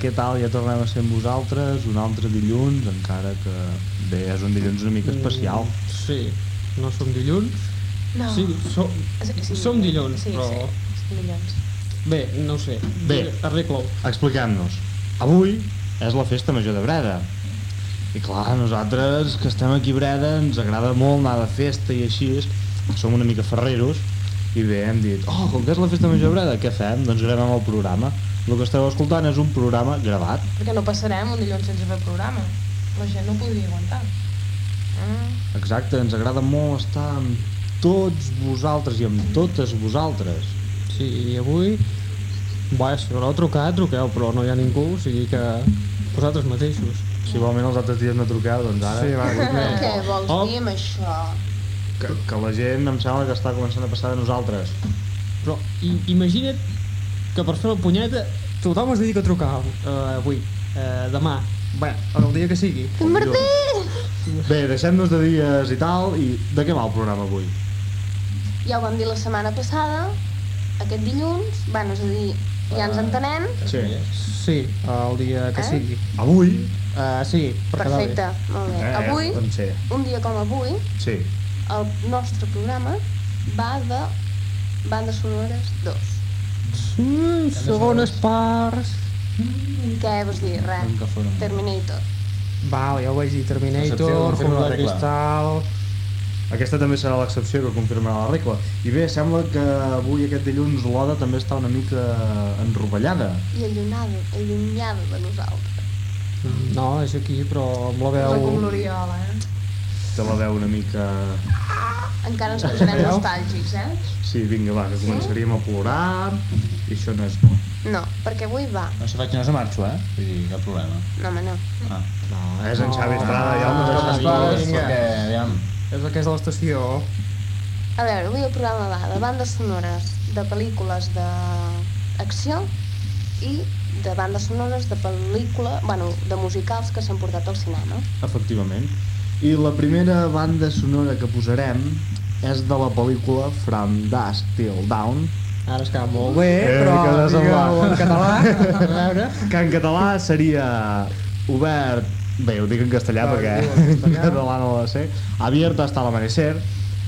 Què tal? Ja tornem a ser amb vosaltres, un altre dilluns, encara que bé, és un dilluns una mica especial. Mm, Sí, no som dilluns. No. Sí, som, Sí, sí. som dilluns, sí, però... Sí, som dilluns. Bé, no ho sé. Bé. Arregla-ho. Expliquem-nos. Avui és la festa major de Breda. I clar, nosaltres que estem aquí a Breda ens agrada molt anar de festa i així, som una mica ferreros, i bé, hem dit, oh, com que és la festa major de Breda, què fem? Doncs gravem el programa. El que esteu escoltant és un programa gravat. Perquè no passarem un dilluns sense fer programa. La gent no podria aguantar. Mm. Exacte, ens agrada molt estar amb tots vosaltres i amb totes vosaltres. Sí, i avui... Bé, si voleu trucar, truqueu, però no hi ha ningú, o sigui que vosaltres mateixos. Si igualment els altres dies no truqueu, doncs ara... Sí, va, doncs. Què vols Oh. dir amb això? Que, que la gent em sembla que està començant a passar de nosaltres. Però i, imagina't que per fer la punyeta tothom es dedica a trucar uh, avui, uh, demà, bé, el dia que sigui. Martí! Bé, deixem-nos de dies i tal, i de què va el programa avui? Ja ho vam dir la setmana passada, aquest dilluns, bueno, és a dir, ja ens entenem. Sí. Sí, el dia que Eh? sigui. Avui? Uh, sí, per Perfecte, molt bé. Avui, Doncs sí. un dia com avui, Sí. el nostre programa va de bandes sonores 2. Mm, segones parts. Què vols dir? Res. Terminator. Val, ja ho vaig dir, Terminator, la de. Cristal... Aquesta també serà l'excepció que confirmarà la regla. I bé, sembla que avui aquest dilluns l'Oda també està una mica enrovellada. I allunyada, allunyada de nosaltres. No, és aquí, però amb la No com veu... l'Oriol, eh? Te la veu una mica... Encara ens posarem nostàlgics, eh? Sí, vinga, va, que començaríem a plorar, i això no és bo. No, perquè avui va. No sé, faig no se marxo, eh? Vull dir, cap problema. No, home, no. Ah. No, és en No. Xavi Estrada, ja vinga. Perquè, aviam, És el que és de l'estació. A veure, avui el programa va de bandes sonores de pel·lícules d'acció i de bandes sonores de pel·lícula, bueno, de musicals que s'han portat al cinema. Efectivament. I la primera banda sonora que posarem és de la pel·lícula From Dusk Till Dawn, Ara es queda molt bé, Eh, però semblat. en català, a veure... que en català seria obert, bé, ho dic en castellà Va, perquè en en castellà. català no ho sé, Abierto hasta l'amanecer,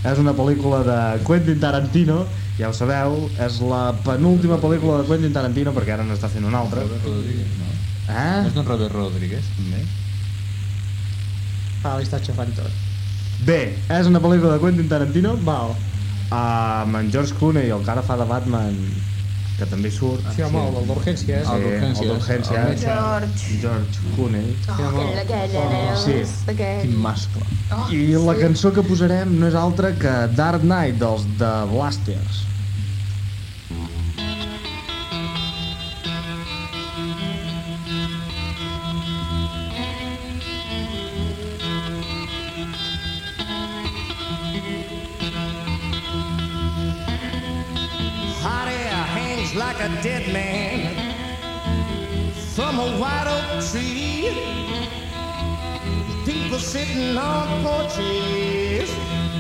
és una pel·lícula de Quentin Tarantino, ja ho sabeu, és la penúltima pel·lícula de Quentin Tarantino perquè ara n'està fent una altra. Robert Rodríguez, no? Eh? No és d'en Robert Rodríguez, també? Ah, li està xafant tot. Bé, és una pel·lícula de Quentin Tarantino Val. amb en George Clooney, el que ara fa de Batman, que també surt. Sí, home, el d'urgències. El d'Urgències, el d'Urgències. el. George. George Clooney. Oh, Sí, home. aquell, aquell, eh? Sí. D'aquell. Quin mascle. Oh, I la sí. cançó que posarem no és altra que Dark Knight dels The Blasters. A dead man from a white oak tree. People sitting on porches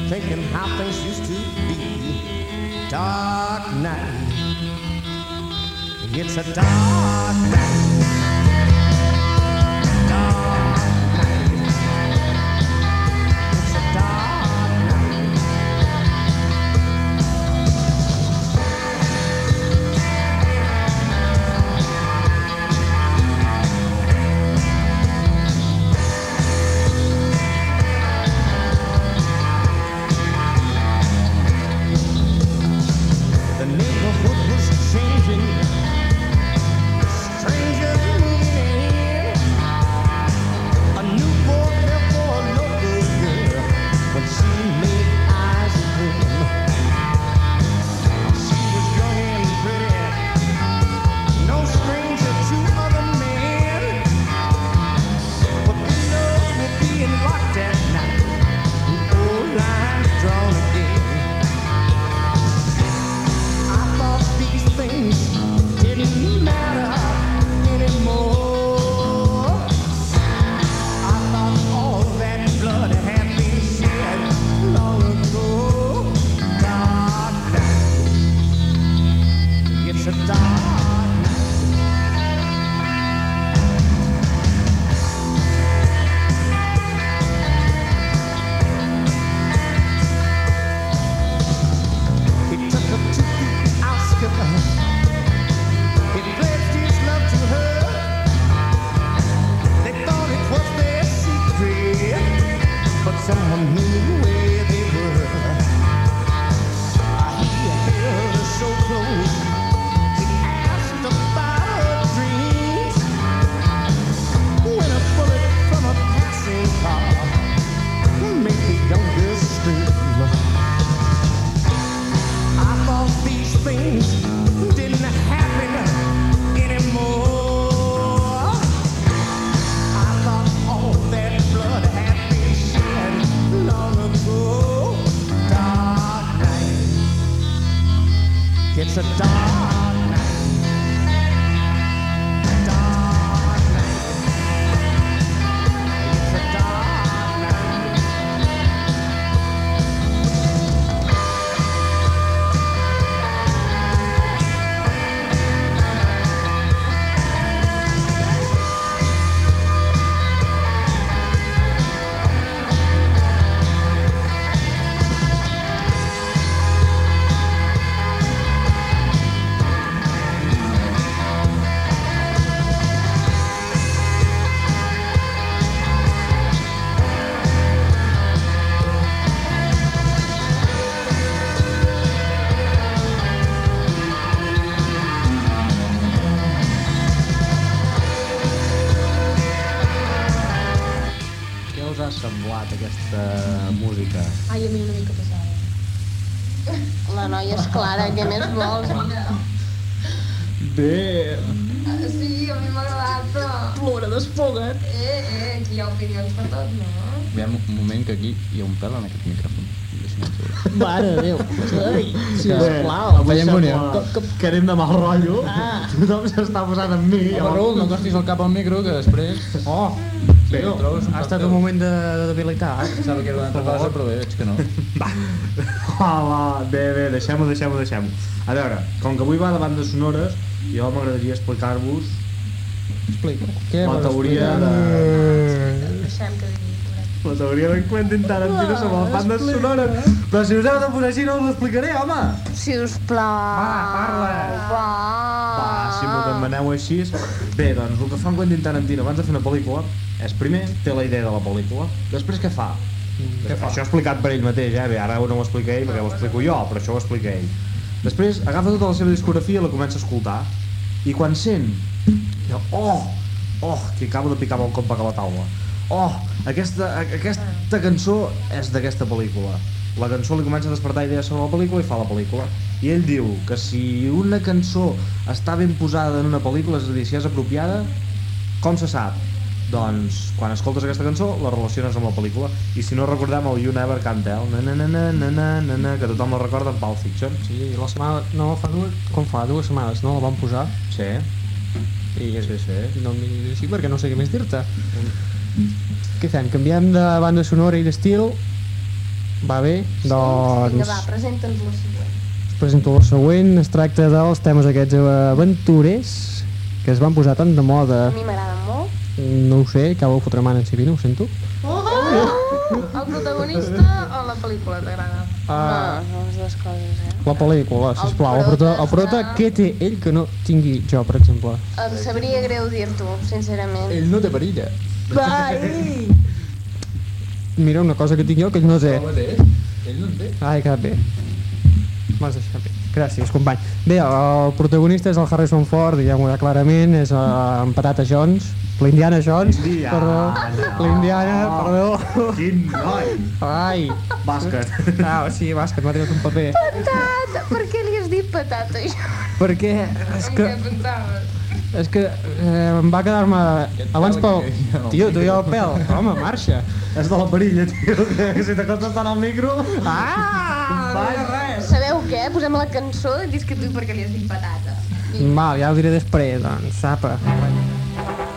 thinking how things used to be. Dark night. It's a dark night. Què més vols? Bé, Sí, a mi m'ha agradat, però... Plora, desfoga't. Eh, eh, aquí hi ha opinions per tot, no? Ha un moment que aquí hi ha un pèl en aquest micròfon. Mare de Déu. Ai, sisplau. avui veiem unió. que, que anem de mal rotllo. Ah. Tothom s'està posant amb mi. Home, Raül, no costis el cap al micro, que després... Oh, Ho trobes un ha estat un moment de, de debilitat. Pensava que era una altra cosa, però bé, veig que no. Va, va, bé, bé, deixem-ho, deixem-ho, deixem-ho. A veure, com que avui va de bandes sonores, jo m'agradaria explicar-vos Explica. Què la teoria de... Deixem que. La teoria de Quentin Tarantino sobre les bandes sonores. Però si us heu de posar així no us l'explicaré, home! Si us plau. Va, parla. Va. Va, demaneu així... Bé, doncs el que fa en Quentin Tarantino abans de fer una pel·lícula és primer té la idea de la pel·lícula, després què fa? Què fa? Això explicat per ell mateix, eh? Bé, ara no ho explica ell perquè ho explico jo, però això ho explica ell. Després agafa tota la seva discografia i la comença a escoltar. I quan sent, diu, oh, oh, que acabo de picar amb el cop a la taula. Oh, aquesta, aquesta cançó és d'aquesta pel·lícula la cançó li comença a despertar idees sobre la pel·lícula i fa la pel·lícula. I ell diu que si una cançó està ben posada en una pel·lícula, és a dir, si és apropiada, com se sap? Doncs quan escoltes aquesta cançó la relaciones amb la pel·lícula i si no recordem el You Never Can Tell na na na na na na na, na que tothom la recorda en Pulp Fiction Sí, i la setmana, no, fa dues, com fa dues setmanes, no? La van posar Sí I és sí, sí. no sí, perquè no sé què més dir-te mm. Què fem? Canviem de banda sonora i d'estil va bé? Doncs... Vinga, va, presenta'ns la següent. presento la següent. Es tracta dels temes aquests aventurers que es van posar tant de moda. A mi m'agrada molt. No ho sé, que vau fotre man en Sibina, ho sento. El protagonista o la pel·lícula t'agrada? Ah. No, les dues coses, eh? La pel·lícula, sisplau. El prota, el prota, serà- què té ell que no tingui jo, per exemple? Em sabria greu dir-t'ho, sincerament. Ell no té perilla. Vai! Mira, una cosa que tinc jo que ell no té. No té. Ell no en té. Ai, que bé. M'has deixat bé. Gràcies, company. Bé, el protagonista és el Harrison Ford, diguem-ho ja clarament, és uh, en Patata Jones, l'Indiana Jones, Indiana. perdó, l'Indiana, perdó. Quin noi! Ai, Bàsquet. ah, sí, bàsquet, m'ha tirat un paper. Patata! Per què li has dit patata, això? Perquè és que, pensaves? És que eh, em va quedar-me abans pel... Tio, tu i el pèl, home, marxa. És de la perilla, tio, que si t'acostes tant al micro... Ah, ha res. Sabeu què? Posem la cançó i dis que tu per què li has dit patata. Val, ja ho diré després, doncs, sapa. Ja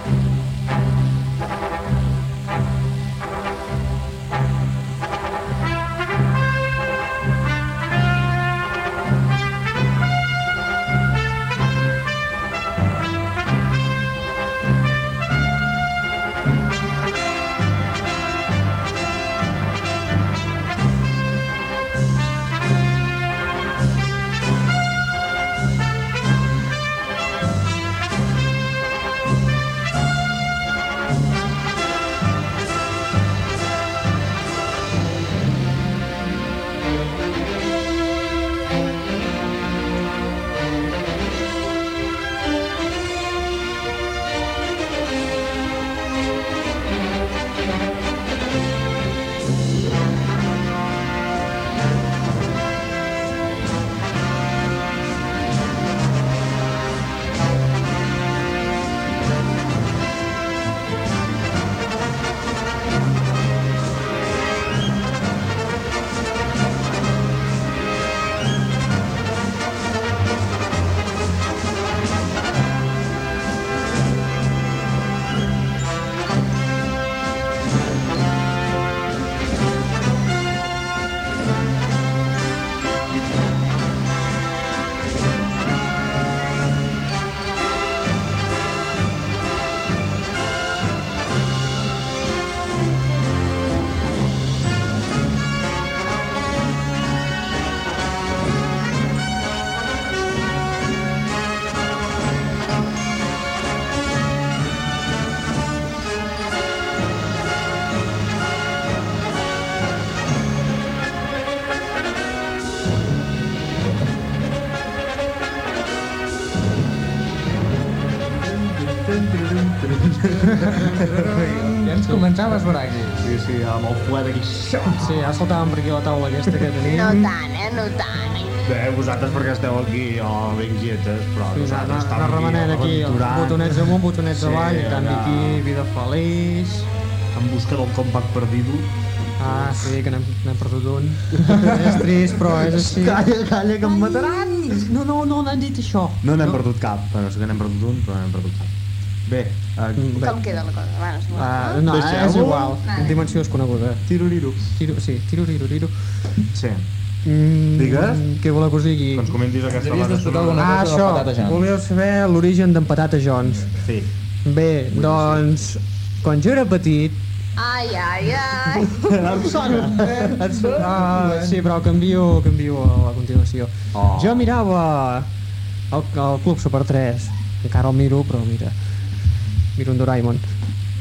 Sí, amb el fuet aquí. Sí, ja saltàvem per aquí la taula aquesta que tenim. No tant, eh? No tant. Bé, vosaltres perquè esteu aquí, oh, ben quietes, però Sí, nosaltres anar remenant aquí, aventurant, botonets amunt, botonets Sí, avall, canvi allà. aquí, vida feliç... en busca del compact perdido. Ah, sí, que n'hem perdut un. és trist, però és així. Calla, calla, que em mataran! No, no, no, n'han dit això. No n'hem perdut cap, bueno, sí que n'hem perdut un, però n'hem perdut cap. Bé, uh, bé. Com queda la cosa? Bueno, és igual, Ah, no? no, és igual. Dimensió desconeguda. tiruriru. Tiro, sí, tiro. Sí, Mm, Digues. Què voleu que us digui? que ens comentis aquesta d'explicar sonora. Ah, cosa això, volíeu saber l'origen d'en Patata Jones. Sí. Bé, doncs, quan jo era petit... Ai, ai, ai. Em sona. Et sona. Ah, sí, però canvio, canvio a la continuació. Oh. Jo mirava el, el Club Super 3, encara el miro, però mira, miro un Doraemon.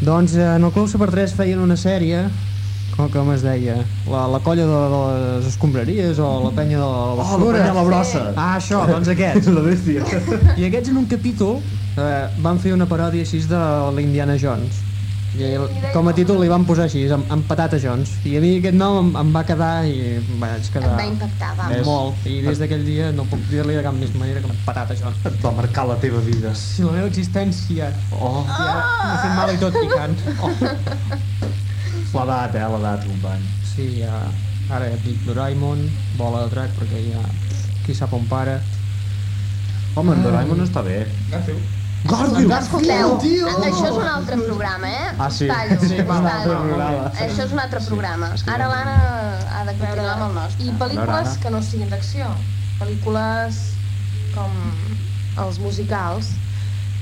Doncs eh, en el Club Super 3 feien una sèrie, com, com es deia, la, la colla de, de les escombraries o la penya de la Oh, la basura. penya a la brossa. Ah, això, doncs aquests. La bèstia. I aquests en un capítol eh, van fer una paròdia així de l'Indiana Jones. I el, com a títol li van posar així, amb, amb Patata Jones. I a mi aquest nom em, em va quedar i em vaig Et quedar va impactar, va. Molt. I des d'aquell dia no puc dir-li de cap més manera que amb Patata Jones. Et va marcar la teva vida. Si la meva existència Oh, ja m'ha fet mal i tot picant. Oh. l'edat, eh, l'edat, company. Sí, ja, ara ja et dic Doraemon, bola de drac, perquè ja qui sap on para. Home, en Doraemon està bé. Garfield. Garfield! Escolteu, això és un altre programa, eh? Ah, sí? Tallo, Sí, va, un altre tallo. programa. Això és un altre programa. Ara l'Anna ha de continuar amb el nostre. I pel·lícules que no siguin d'acció. Pel·lícules com els musicals.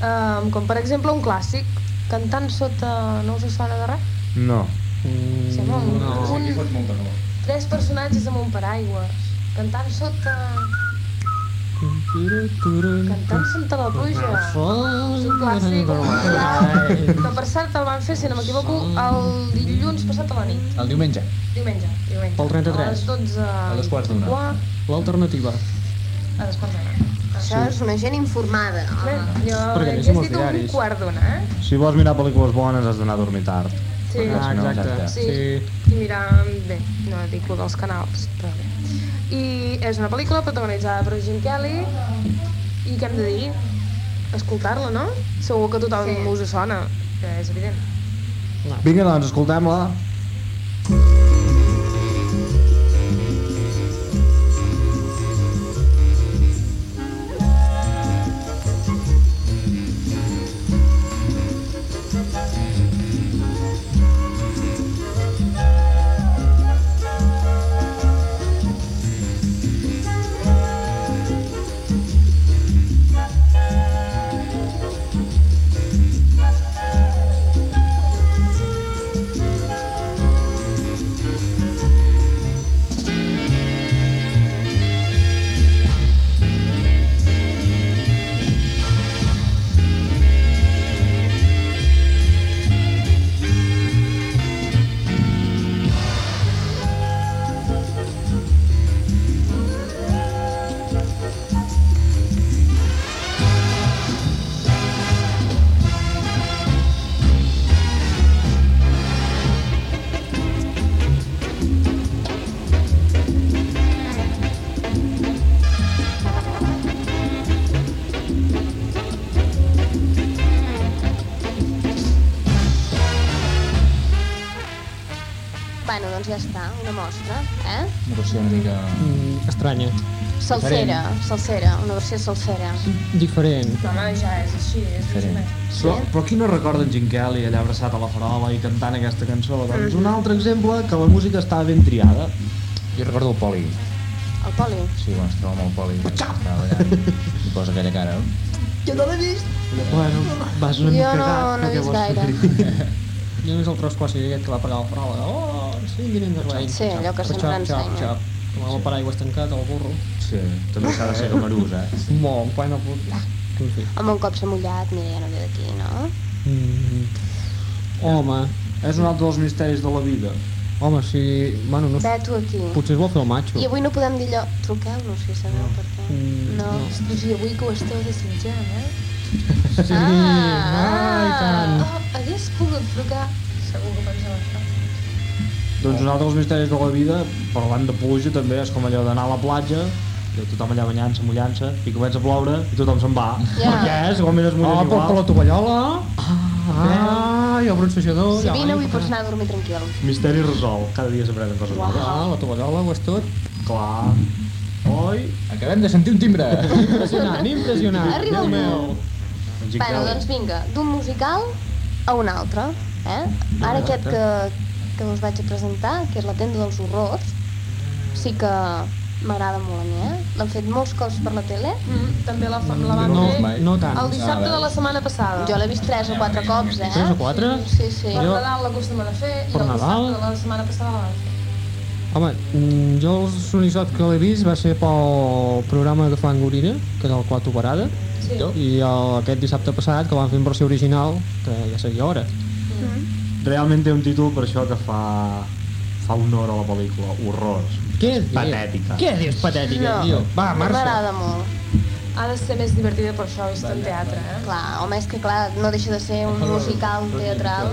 Um, com per exemple un clàssic, Cantant sota... no us sona de res? No. Mm, Sembla un, no. un, tres personatges amb un paraigües. Cantant sota... Cantant sota la pluja. És un clàssic, que per cert el van fer, si no m'equivoco, el dilluns passat a la nit. El diumenge. Diumenge, diumenge. Pel 33. A les 12... A les quarts d'una. L'alternativa. A les quarts d'una. Això és una gent informada. Bé, jo he dit un quart d'una, eh? Si vols mirar pel·lícules bones has d'anar a dormir tard. Sí. Ah, exacte. Sí. Sí. I mirar, bé, no dic lo dels canals, però bé. I és una pel·lícula protagonitzada per Jim Kelly i què hem de dir? Escoltar-la, no? Segur que tothom Sí. us sona, que és evident. Vinga, doncs, escoltem-la. Bueno, està, una mostra, eh? Una versió una mica... Mm, estranya. Salsera, salsera, una versió salsera. Diferent. No, no, ja és així, és Diferent. així. Però, però qui no recorda en Jim Kelly allà abraçat a la farola i cantant aquesta cançó? Doncs un altre exemple que la música estava ben triada. Jo recordo el Poli. El poli. Sí, quan es troba amb el Poli. I posa aquella cara. Jo no l'he vist. Bueno, vas una Jo mica no- gat, no he vist gaire. Jo només el tros quasi aquest que va pagar el farola. Oh, sí, miren de rei. Sí, allò que sempre ensenya. Com el paraigües tancat, el burro. Sí, també s'ha de ser camarús, eh? Molt, plena puta. En fi. Home, un cop s'ha mullat, mira, ja no ve d'aquí, no? Mm. Home, És un altre dels misteris de la vida. home, si... Bueno, no Ve tu aquí. potser es vol fer el macho. I avui no podem dir allò, truqueu-nos si sabeu per què. Mm, No. no. Ostres, i avui que ho esteu desitjant, eh? Sí, ai, tant. Oh, hagués pogut trucar. Segur que pensava això. Doncs un altre dels misteris de la vida, parlant de pluja també, és com allò d'anar a la platja, i tothom allà banyant-se, mullant-se, i comença a ploure, i tothom se'n va. Ja. Per què? Igualment es Oh, mullen per, per la igual. tovallola. Ah, i el bronzejador. Si ja, vine avui pots anar a dormir tranquil. Misteri resolt. Cada dia s'aprenen coses noves. Ah, la tovallola ho és tot. Clar. Oi? Acabem de sentir un timbre. Impressionant, impressionant. Arriba algú. meu. Gil Bueno, doncs vinga, d'un musical a un altre. Eh? Ara aquest que, que us vaig a presentar, que és La tenda dels horrors, sí que m'agrada molt a mi, eh? L'han fet molts cops per la tele. Mm, també la, fa- la van No, fer mai. no tant. el dissabte de la setmana passada. Jo l'he vist tres o quatre cops, eh? Tres o quatre? Sí, sí. Per Jo- Nadal l'acostumen a fer i Per el Nadal? dissabte de la setmana passada la van fer. Home, mm, jo els únics cops que l'he vist va ser pel programa de Fangorina, que era el Quatro Parada, Sí. i el, aquest dissabte passat, que van fer en versió original, que ja seria hora. Realment té un títol per això que fa fa honor a la pel·lícula, Horrors. Què dius? Patètica. Què dius, patètica, No. tio? Va, No marxa. M'agrada molt. Ha de ser més divertida per això, vist en teatre, eh? Clar, home, és que clar, no deixa de ser un musical teatral.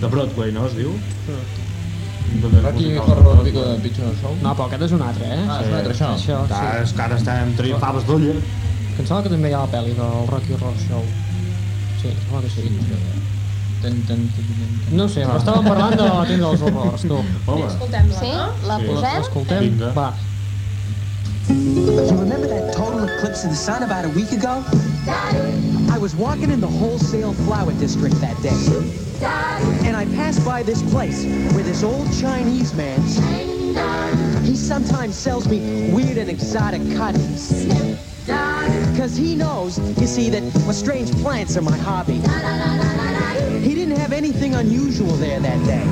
De Broadway, no es diu? Rocky Horror Picture Picture Show. No, però aquest és un altre, eh? Ah, és un altre això. Això, sí. és que ara estem traient faves d'olla. Pensava que també hi ha la pel·li del Rocky Horror Show. Sí, sembla que sí. Ten, ten, ten. No sé, però estàvem parlant de la tenda dels horrors, tu. Home, Escoltem-la, Sí? no? La Sí. posem? L'escoltem? Vinga. Va. You remember that total eclipse of the sun about a week ago? I was walking in the wholesale flower district that day. And I passed by this place where this old Chinese man, he sometimes sells me weird and exotic cuttings. Because he knows, you see, that well, strange plants are my hobby. He didn't have anything unusual there that day.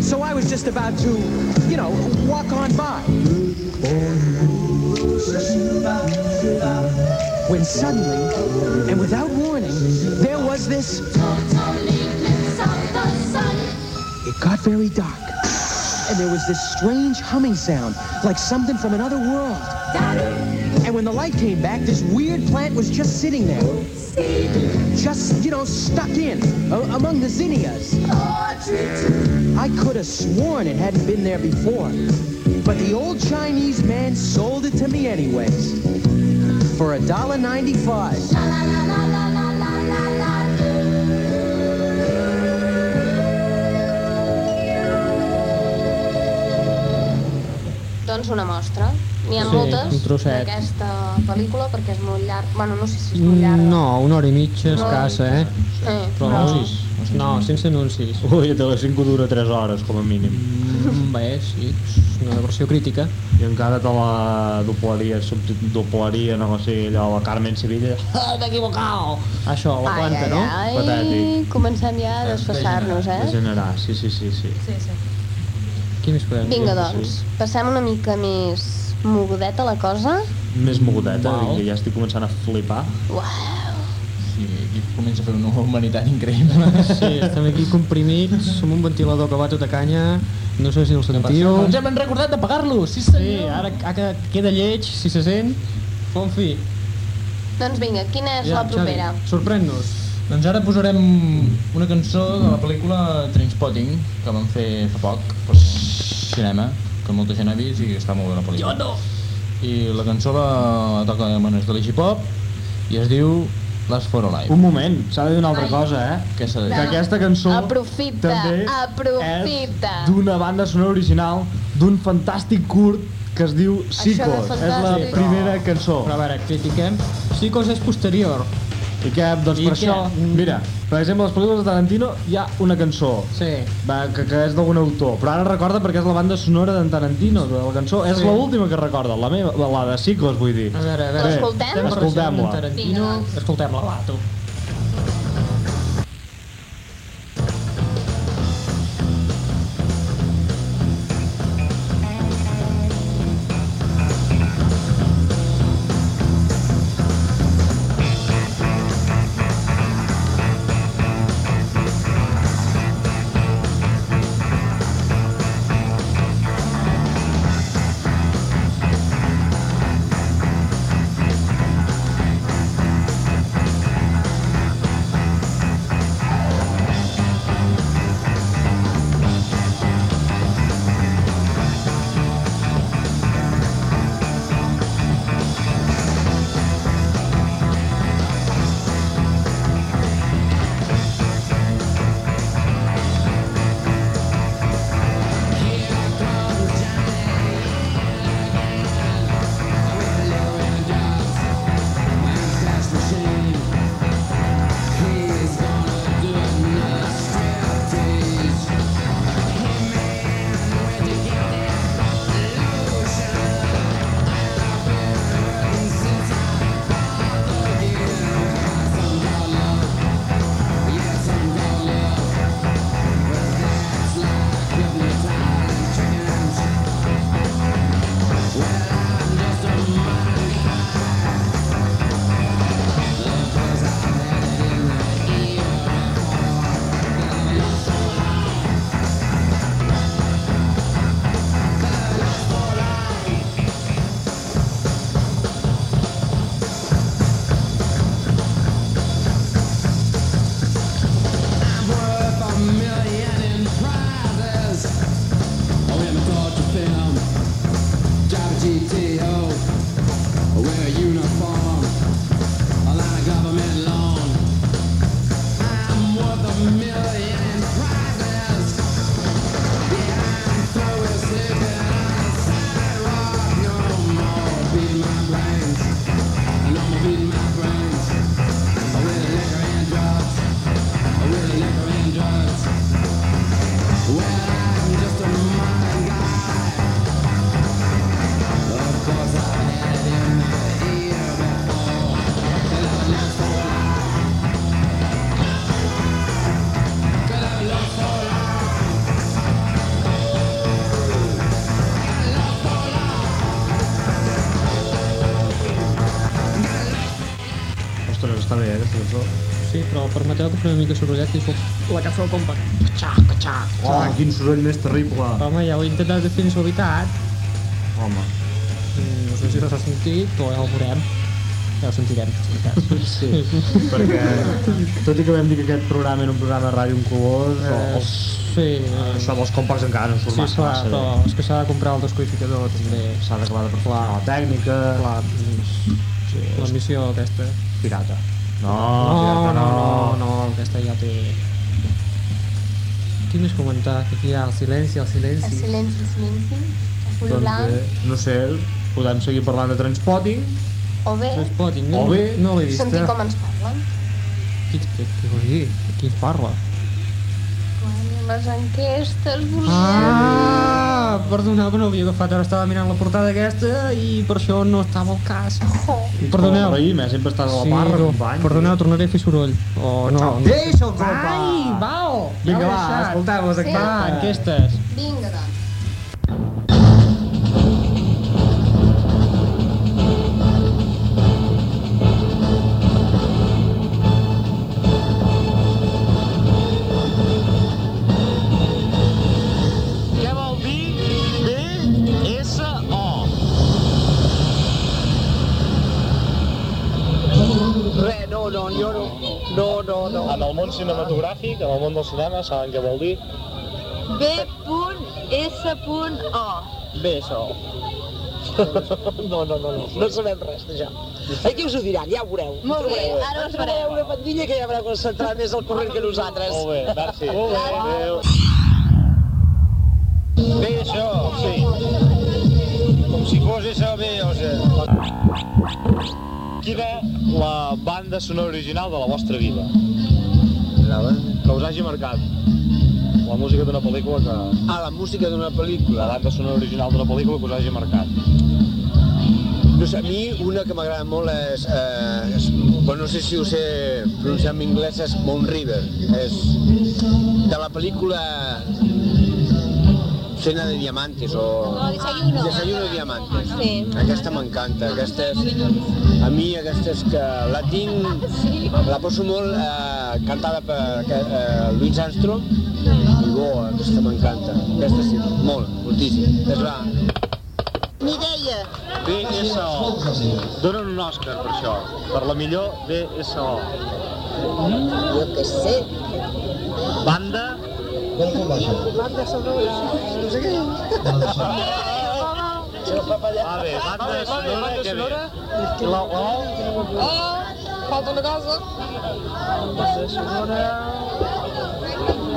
So I was just about to, you know, walk on by. When suddenly, and without warning, there was this. It got very dark. And there was this strange humming sound, like something from another world. And when the light came back, this weird plant was just sitting there. Just, you know, stuck in, a- among the zinnias. I could have sworn it hadn't been there before. But the old Chinese man sold it to me anyways. For a dollar ninety-five. Una mostra. N'hi ha Sí, moltes d'aquesta pel·lícula perquè és molt llarg. Bueno, no sé si és molt llarga. No, una hora i mitja escassa, eh? Eh, Però Anuncis? No, sense anuncis. Ui, a Telecinco dura 3 hores, com a mínim. Mm, Bé, sí, una versió crítica. I encara te la doblaria, subtitularia, no sé, allò, la Carmen Sevilla. Ah, t'he equivocat! Això, la planta, ai, no? ai, Patètic. Comencem ja a desfassar-nos, De eh? generar, sí, sí, sí, sí. Sí, sí. Qui més podem dir? Vinga, doncs, passem una mica més mogudeta la cosa. Més mogudeta, que ja estic començant a flipar. Uau. Sí, aquí comença a fer una humanitat increïble. Sí, estem aquí comprimits, amb un ventilador que va tota canya, no sé si el sentiu. Ens hem recordat de pagar-lo, sí Sí, senyor. ara ara queda lleig, si se sent. En fi. Doncs vinga, quina és Ja, la propera? Xavi, sorprèn-nos. Doncs ara posarem una cançó de la pel·lícula Trainspotting, que van fer fa poc per cinema, que molta gent ha vist i està molt bé la pel·lícula. Jo no! I la cançó la, toca en estil hip-hop i es diu Last for a Life. Un moment, s'ha de dir una altra cosa, eh? Què s'ha de Que dir? aquesta cançó Aprofita, també aprofita. és d'una banda sonora original d'un fantàstic curt que es diu Psicos. de És la primera cançó. Però a veure, critiquem. Psicos és posterior. I què? Doncs I per què? això, mira, per exemple, les pel·lícules de Tarantino hi ha una cançó Sí. va, que, que és d'algun autor, però ara recorda perquè és la banda sonora d'en Tarantino, de la cançó, és Sí. l'última que recorda, la meva, la de Psicos, vull dir. A veure, a veure. L'escoltem? Escoltem-la. Escoltem-la, va, tu. Però que fem una mica sorollet i soc la cançó del company. Oh, quin soroll més terrible. Home, ja ho he intentat de fer en suavitat. Home. Mm, No sé si s'ha sentit o ja ho veurem. Ja ho sentirem. Sí, perquè tot i que vam dir que aquest programa era un programa de ràdio amb colors, Eh, els, sí, això dels compacts encara no surt sí, massa, clar, massa però bé. és que s'ha de comprar el descodificador també. S'ha d'acabar de perfeccionar la tècnica, Clar, doncs, sí, la missió aquesta. pirata. No, no, no, no, no, aquesta ja té... Què més comentar? Que aquí hi ha el silenci, el El silenci. silenci, el silenci, el full Doncs blanc, bé, no sé, podem seguir parlant de Transpotting, o bé Transpotting, no, O bé, no l'he vist. sentir eh? com ens parlen. Qui, qui, qui vol dir? Qui ens parla? Les enquestes, volíem... Ah, perdoneu que no havia agafat, ara estava mirant la portada aquesta i per això no estava al cas. Perdoneu. Raïm, eh? sempre estàs a la Sí, barra, no, company. perdoneu, tornaré a fer soroll. Oh, no, no. Deixa'l, compa! Ai, val! Vinga, va, escolteu-vos Sí. Va, enquestes. Vinga, doncs. No, no, jo no. No, no, no. En el món cinematogràfic, en el món del cinema, saben què vol dir? B.S.O. Això. No, no, no, no. No sabem res d'això. Aquí us ho diran, ja ho veureu. Molt bé, ara trobareu farem. una pandilla que ja haurà concentrat més al corrent que nosaltres. Molt bé, merci. Molt bé. Adéu. Bé, això, sí. Com si fos això bé, o sigui. Quina la banda sonora original de la vostra vida? La Que us hagi marcat? La música d'una pel·lícula que... Ah, la música d'una La pel·lícula. banda sonora original d'una pel·lícula que us hagi marcat. No sé, a mi una que m'agrada molt és, eh, és, bueno, no sé si ho sé pronunciar en anglès, és Moon River. És de la pel·lícula Cena de Diamantes o... No, Desayuno. Desayuno de Diamantes. Sí. Aquesta m'encanta, aquesta és... A mi aquesta és que la tinc... La poso molt eh, cantada per eh, Louis Armstrong i bo, aquesta m'encanta. Aquesta sí, molt, moltíssim. És la... Mireia. BSO. Donen un Òscar per això. Per la millor BSO. Jo què sé. Banda... Ah, bé, banda sonora, què bé. I la O? Oh, falta una cosa. Banda sonora...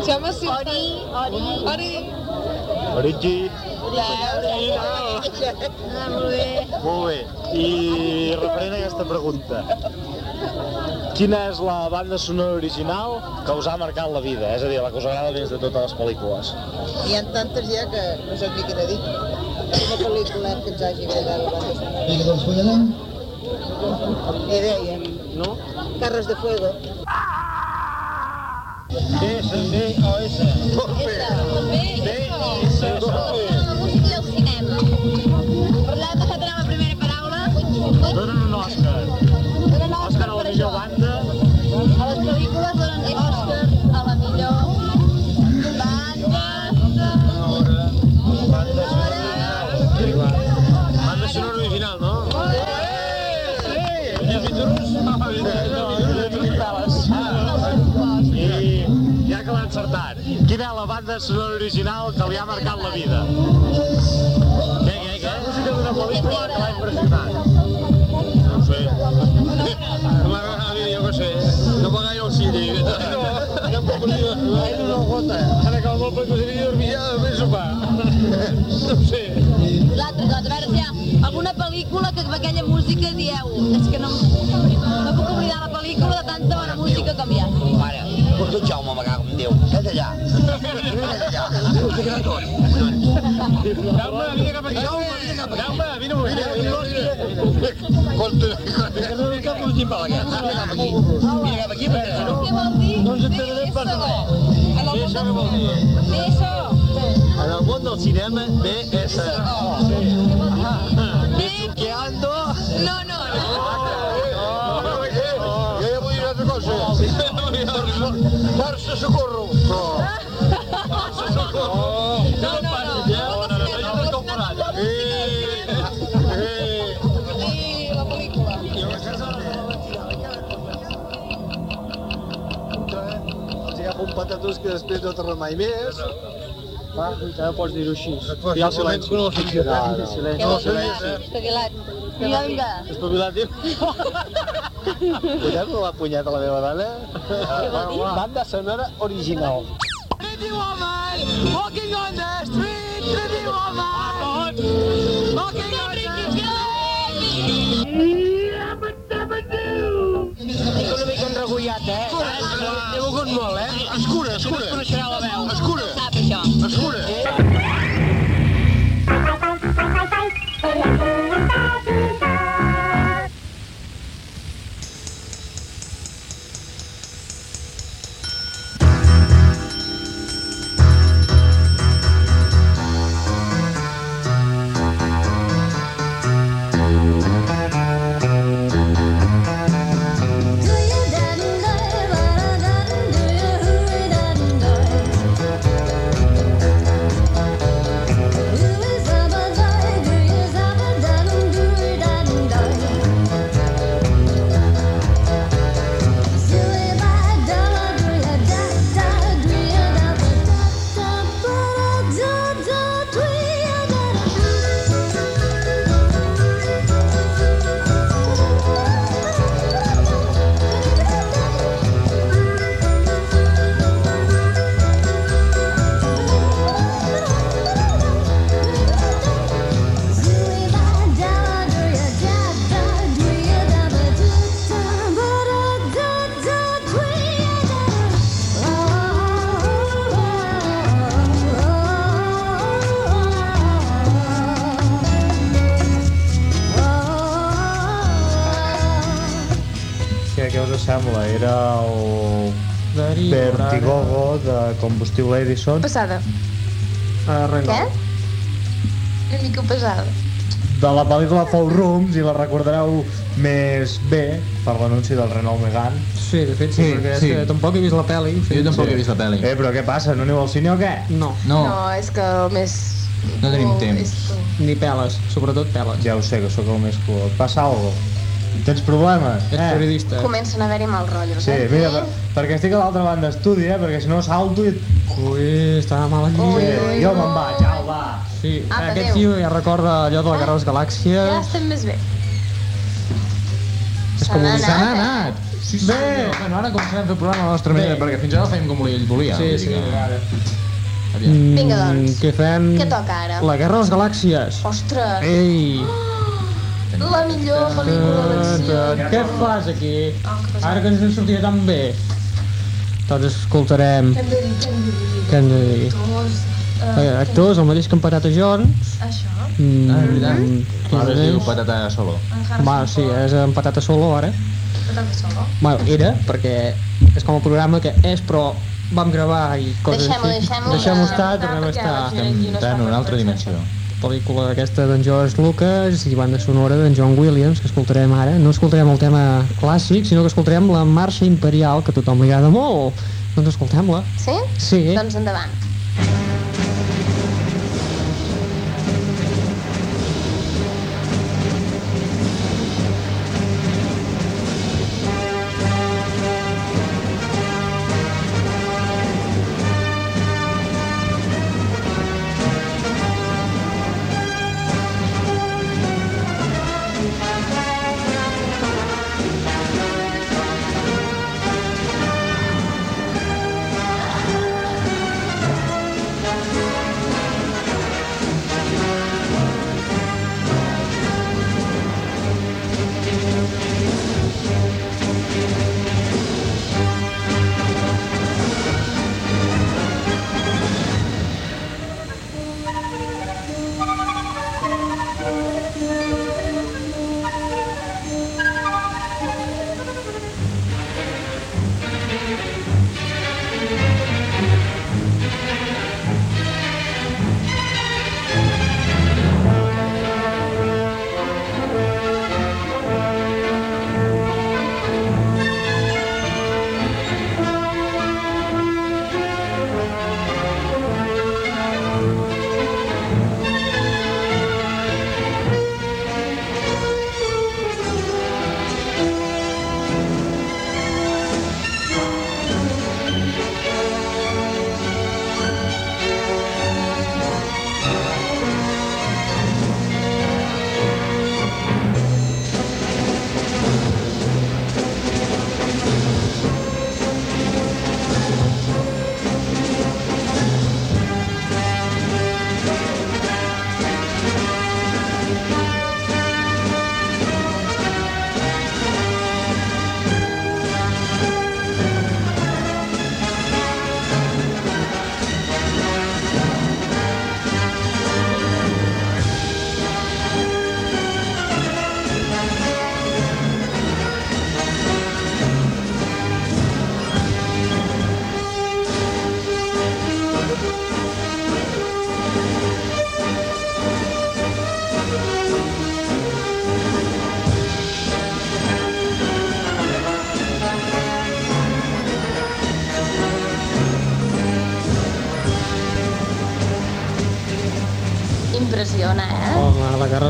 Xema, sí. Ori, Ori. Ori. Origi. Molt bé. Molt bé. I referent a aquesta pregunta, quina és la banda sonora original que us ha marcat la vida? És a dir, la que us agrada més de totes les pel·lícules. Hi ha tantes ja que no sé ni quina dir. Una pel·lícula que ens hagi agradat la banda sonora. Vinga, doncs fallarem. Mireia. No? Carros de Fuego. S, B, O, S. La música i el cinema. Parlem de la primera paraula. Donen un Òscar. Banda sonora original que li ha marcat la vida? Què, què, què? La música d'una pel·lícula que l'ha impressionat. No ho sé. A mi, jo què sé. No va gaire al cine. No, no em puc dir. Ai, no, no, gota. Ara que el vol perquè s'havia de dormir ja, de sopar. No ho sé. L'altre, l'altre, a veure si hi ha alguna pel·lícula que amb aquella música dieu és que no, no puc oblidar la pel·lícula de tanta bona música com hi ha. Mare, per tu Jaume m'agrada com Déu. És allà. És allà. Us agrada tot. Jaume, vine cap aquí. Jaume, vine cap aquí. Jaume, vine un moment. Conta. No hi cap un timpal aquest. Vine cap aquí. Vine cap aquí perquè si no... Què vol dir? No ens entenedem pas de res. En el Bé, món això què vol dir? Això al el món cinema de Oh. Sí. Ah. No, no, no. Jo ja vull dir una altra cosa. Força, socorro. Socorro. No, no, no. no, no, no, no, Eh, eh. I la pel·lícula. I la casa. un patatús que després no torna mai més. Va, ja no pots dir-ho així. Hi ha el dir silenci. no, no, no. Silenci. No, silenci. Espavilat. Vinga. Espavilat. Podem la punyeta a la meva dona? Què vol dir? Banda sonora original. Pretty woman walking on the street. Pretty woman walking on the Estic una mica enregullat, eh? He volgut molt, eh? Escura, escura. No es coneixerà la veu. Escura. Això. Edison Passada. Arrenca. Què? Una mica pesada. de la pel·lícula Fall Rooms i la recordareu més bé per l'anunci del Renault Megane. Sí, de fet, sí, Sí, perquè sí. és que tampoc he vist la pel·li. o sigui, Jo tampoc Sí. he vist la pel·li. Eh, però què passa? No aneu al cine o què? No, No, No, és que el més... No tenim temps. és tu. ni peles, sobretot peles. Ja ho sé, que sóc el més cool. Et passa alguna cosa? Tens problemes? Ets periodista. Comencen a haver-hi mal rotllos, Sí, eh? mira, per, perquè estic a l'altra banda d'estudi, eh? Perquè si no salto i... Ui, està mal aquí. Ui, ui, jo ui. me'n vaig, au, va. Sí, Apa, aquest adéu. tio ja recorda allò de la Guerra de les Ja Galàxies. estem més bé. És com un... n'ha eh? anat. Sí, sí, Bé. Bueno, ara començarem a fer el programa a la nostra manera, perquè fins ara el fèiem com ell volia. Sí, sí, que- ara. Aviam. Mm, Vinga, doncs. Què fem? Què toca ara? La Guerra de les Galàxies. Ostres, Ei! la millor pel·lícula d'acció. Què fas aquí? Oh, que. Ara que ens en sortirà tan bé. Doncs escoltarem... Què hem de dir? Què hem de dir? Dir? Actors, Eh, eh, actors, el mateix que en Patata Jones. Això. Mm, Ah, és veritat. qui Ara es diu patata solo. Va, sí, és en Patata Solo ara. Patata solo. Bueno, era, perquè és com el programa que és, però vam gravar i coses Deixem-ho, així. deixem-ho. Deixem-ho Ja. estar, tornem a estar. Estem en una altra dimensió. Pel·lícula aquesta d'en George Lucas i banda sonora d'en John Williams, que escoltarem ara. No escoltarem el tema clàssic, sinó que escoltarem la marxa imperial, que a tothom li agrada molt. Doncs escoltem-la. Sí? Sí. Doncs endavant.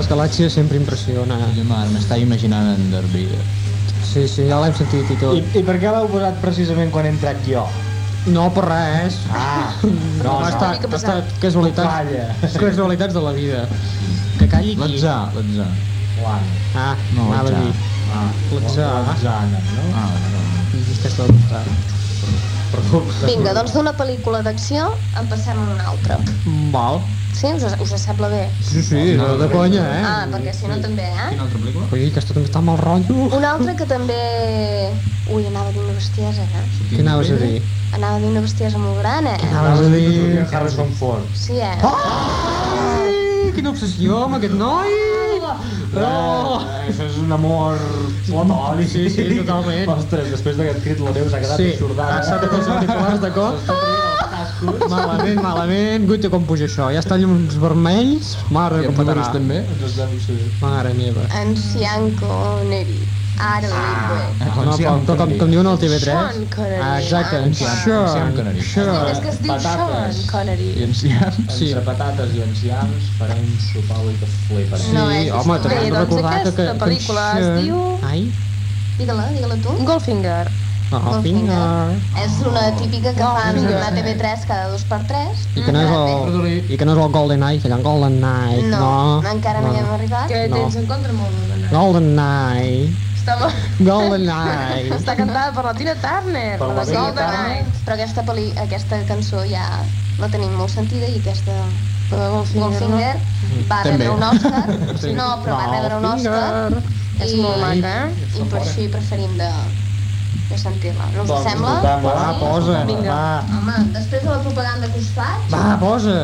Dels Galàxies sempre impressiona. Jo m'estava imaginant en Derby. Sí, sí, ja l'hem sentit i tot. I, I per què l'heu posat precisament quan he entrat jo? No, per res. Ah, No, ha estat, ha estat casualitats, Calla. casualitats de la vida. Que calli aquí. L'atzar, l'atzar. Quan? Ah, No, anava a l'atzar. dir. Ah, L'atzar. L'atzana, no? Ah, no. Aquesta de l'atzar. Perdó. Vinga, doncs d'una pel·lícula d'acció en passem a una altra. Val. Sí? Us, us sembla bé? Sí, sí, no, de conya, eh? Ah, perquè si no també, eh? Quina altra pel·lícula? Ui, aquesta també està mal rotllo. Una altra que també... Ui, anava a dir una bestiesa, eh? Què anaves a dir? Anava a dir una bestiesa molt gran, eh? Anaves a dir... Harrison Ford. Sí, eh? Ai, quina obsessió amb aquest noi! Oh, això és un amor platònic. Sí, sí, totalment. Ostres, després d'aquest crit la Neus s'ha quedat Sí, aixordada. ha estat amb els auriculars de cop. Malament, malament. Guita, com puja això? Ja està llums vermells? Mare, I com patarà. també? Mare meva. Ancian Connery. Ara ho dic bé. No, no, com, com, com, diuen al TV3. Sean Connery. Ah, exacte. Sean, Sean Connery. Sean. És que es diu Sean Connery. I enciams? Sí. Entre patates i enciams farem un sopar oi que fliparem. Sí, No, és- home, també Bé, hem de doncs recordar que... aquesta que, que pel·lícula es diu- Ai, Digue-la, digue-la tu. Goldfinger. Oh, finger. És una típica que fan a TV3 cada dos per tres. I que no és el, i que no és el Golden Eye, ha Golden Night, No, no. encara no hi hem arribat. Que No. tens en contra molt de Golden Night, Està, Golden Night. està cantada per la Tina Turner, Per la la Sí, Golden però, Night. però aquesta, peli, aquesta cançó ja la tenim molt sentida i aquesta Goldfinger va També. rebre un Oscar. No, però va rebre un Oscar. És molt maca, eh? I per així preferim de, de sentir-la. No us Doncs sembla? escoltem-la. Va, posa, Vinga. va, Home, després de la propaganda que us faig, va, posa.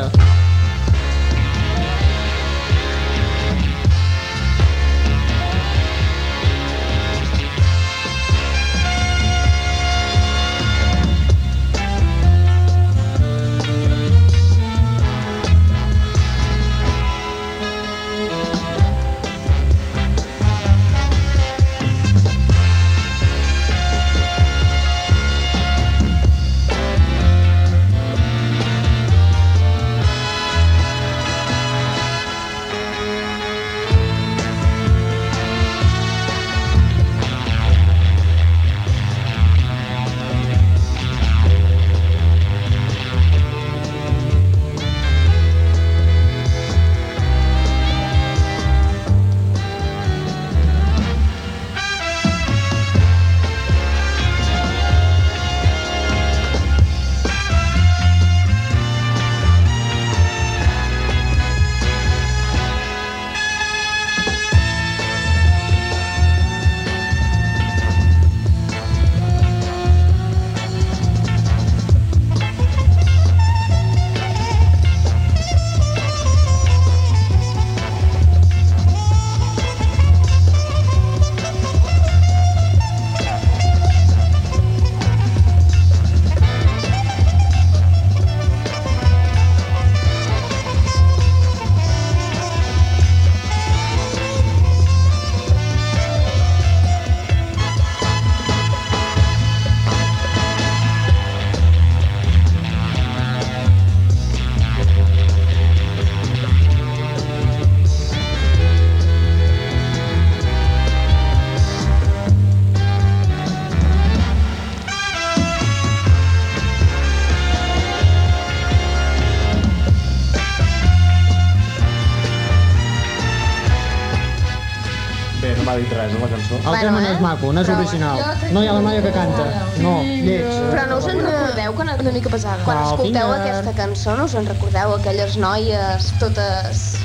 Eh, la cançó. El Bueno, tema no eh? és maco, no és Però original. No hi ha la noia que canta. No, lleig. Però no us en recordeu quan, Una mica pesada. quan escolteu aquesta cançó, no us en recordeu aquelles noies totes...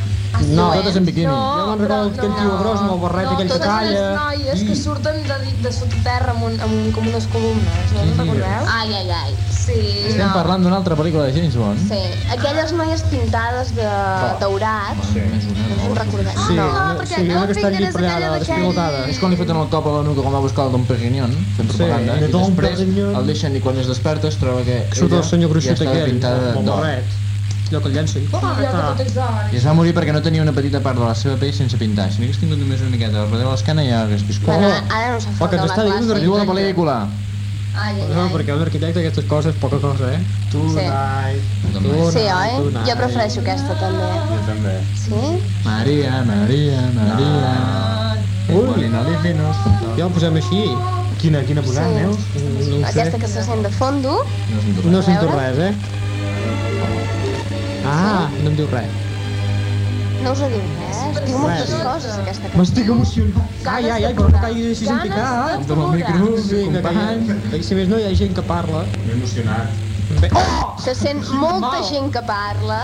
No, totes en biquini. Jo me'n recordo aquell tio gros amb el barret aquell que totes les calla. noies que surten de, de sota terra amb, un, amb un, com unes columnes, no us recordeu? Ai, ai, ai. Sí. Estem parlant d'una altra pel·lícula de James Bond. Sí, aquelles noies pintades de daurat, Sí. Una, us en recordeu? Sí, no, una- perquè sí, una que llipreada, aquella d'aquell- despilotada. És quan li foten el cop a la nuca quan va buscar el Dom Perignon, fent Sí, propaganda, de i després el deixen i quan es desperta es troba que Surt ella el senyor gruixut aquell, pintada amb el d'or. barret. Allò que el llença i... I es va morir perquè no tenia una petita part de la seva pell sense pintar. Si n'hagués tingut només una miqueta al darrere de l'escana ja hagués viscut. Bueno, ara no està una dient classe. Diu la pel·lícula. Ai, ai, No, ai. perquè un arquitecte aquestes coses, poca cosa, eh? Sí. Tu, Sí, oi? Jo prefereixo aquesta també. Jo també. Sí? Maria, Maria, Maria. Ui, no li finos. Ja ho posem així. Quina, quina posem, Sí. Neus? No sé. Aquesta que se sent de fondo. No sento res, eh? Ah, no em diu res. No us diu res. Diu moltes coses, aquesta cançó. M'estic emocionant. Ai, ai, ai, però no caigui així en picat. Dóna el micro, Sí, que caigui. I si més no, hi ha gent que parla. M'he emocionat. Bé. Oh! Se sent molta gent que parla.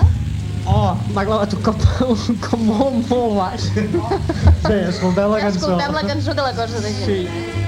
Oh, m'ha clavat un cop, un cop molt, molt baix. Bé, escolteu la cançó. Escoltem la cançó que la cosa de gent. Sí.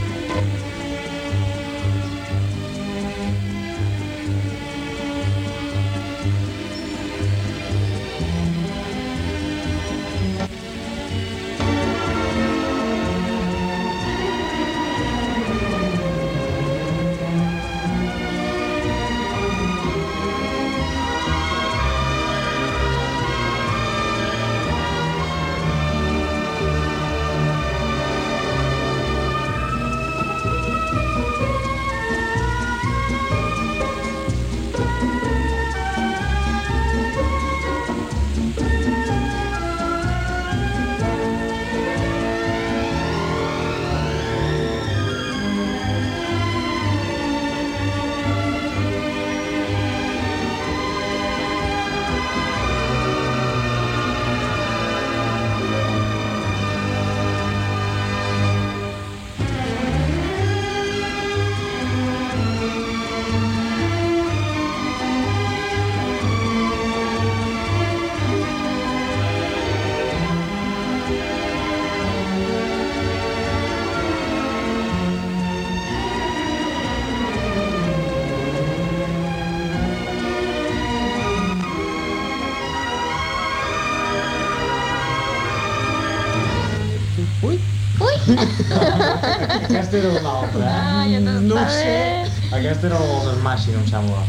Aquesta era una altra, eh? Ah, ja No ho sé. Aquesta era el Smashing, em sembla.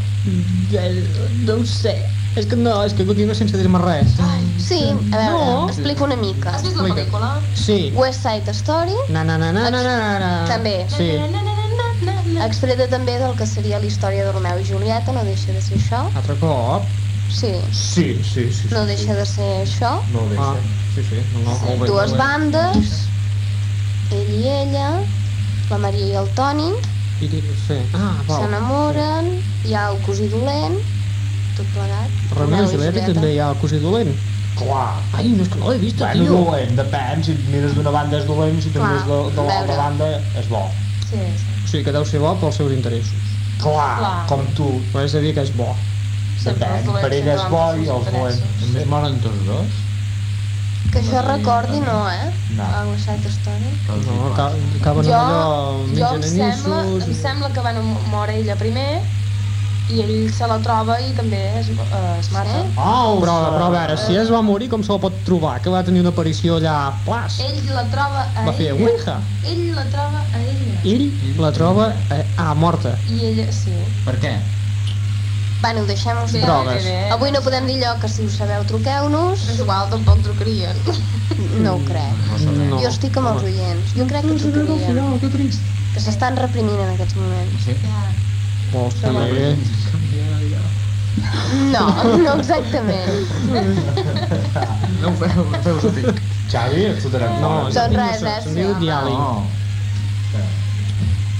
No ho sé. És que no, és que continuo sense dir-me res. Sí, a veure, No. explico una mica. Has vist la pel·lícula? Sí. West Side Story, Na, na, na, na, na, na, na. També. Sí. expreta també del que seria la història de Romeu i Julieta, no deixa de ser això. Altre cop. Sí, Sí, sí, sí. no deixa de ser això. No deixa. Ah, sí, sí. No, no, bé, Dues bandes, ell i ella, la Maria i el Toni, I, i, sí. Ah, val. s'enamoren, hi ha el cosí dolent, tot plegat. Romeu i Julieta també hi ha el cosí dolent. Clar. Ai, no és que no l'he vist, Bueno, tio. dolent, depèn. Si et mires d'una banda és dolent, si Clar, mires de, de l'altra banda és bo. Sí, sí. O sigui que deu ser bo pels seus interessos. Clar, Clar. com tu. Però és a dir que és bo. Sempre Depèn, per ell és bo i els dolents. També moren tots dos? Que això recordi, no, eh? No. A West Side Story. No, ca- acaben Jo, amb allò, jo em sembla, anissos... Em sembla que van mor ella primer i ell se la troba i també es, eh, es mata. Oh, Però, però a veure, si es va morir, com se la pot trobar? Que va tenir una aparició allà, plas. Ell la troba a Va fer ella. ouija. Ell la troba a ella. Ell la troba... Eh, ah, morta. I ella, sí. Per què? Bueno, ho deixem estar. Drogues. Avui no podem dir allò que si ho sabeu truqueu-nos. És igual, tampoc trucarien. No ho crec. No. Jo estic amb els oients. Jo crec que trucarien. que trist. Que s'estan reprimint en aquests moments. Sí. Vols també... No, no exactament. No ho feu, feu-vos a pic. Xavi, et fotrem No. Doncs res, res, se'n diu no. diàleg. No.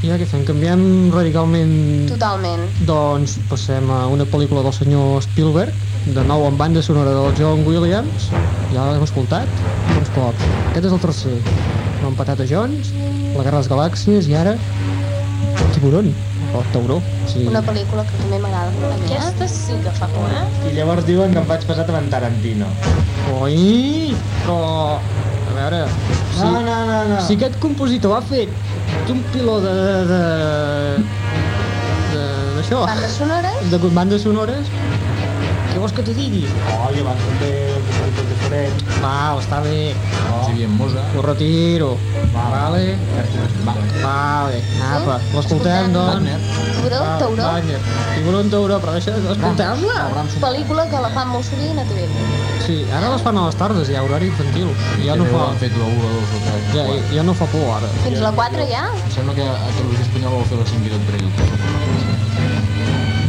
I ja què fem? Canviem radicalment... Totalment. Doncs passem a una pel·lícula del senyor Spielberg, de nou amb banda sonora del John Williams. Ja l'hem escoltat? Uns pocs. Aquest és el tercer. No empatat a Jones, La Guerra de les Galàxies i ara... Tiburon, o Tauró. Sí. Una pel·lícula que també m'agrada? Aquesta sí que fa por, eh? I llavors diuen que em vaig passar davant Tarantino. Oi, però... A veure... Si, No, no, no, no. si aquest compositor ha fet un piló de... de... de... d'això, Bandes sonores? de bandes sonores, què vols que t'ho digui? Oh, i abans també un compositor diferent. Val, està bé. Si hi havia mosa. Ho retiro. Vale. Va. Vale. Apa, l'escoltem, doncs. Wagner. Tauró, Va, Tauró. Però deixa, escoltem-la. Pel·lícula que la fan molt sovint a TV. Sí, ara les fan a les tardes, ja, horari infantil. Ja no fa... han fet la 1, la 2, la 3, Ja, ja, ja no fa por ara. Fins la 4 ja? Em sembla que a Televisió Espanyola vol fer la 5 i tot per ell.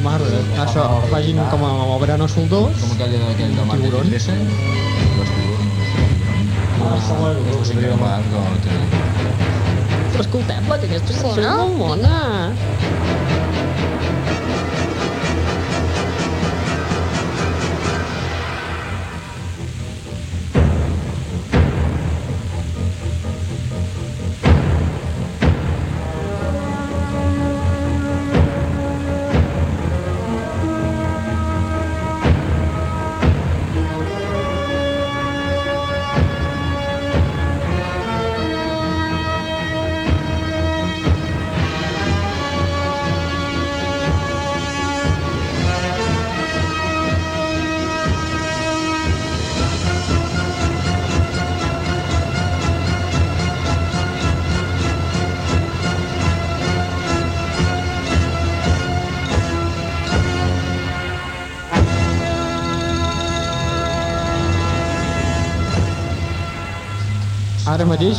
Mare, això, vagin com a Verano Sol 2. Com aquella d'aquell de Marta Tiburón. Tigresa. Los tele. Però escoltem-la, que aquesta és no? molt mona. Mateix,